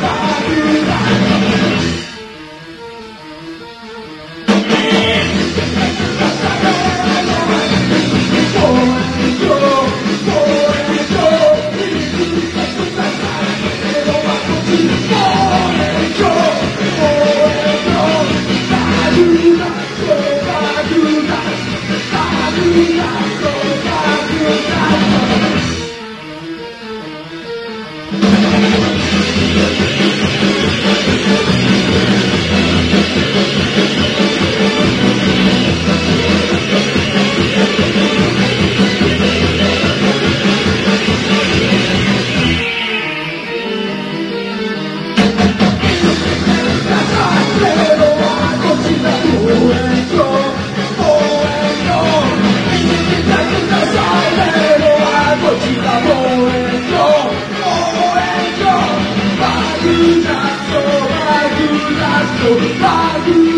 Bye. Yeah. Ragu, Ragu, Ragu, Ragu,